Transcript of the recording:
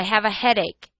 I have a headache.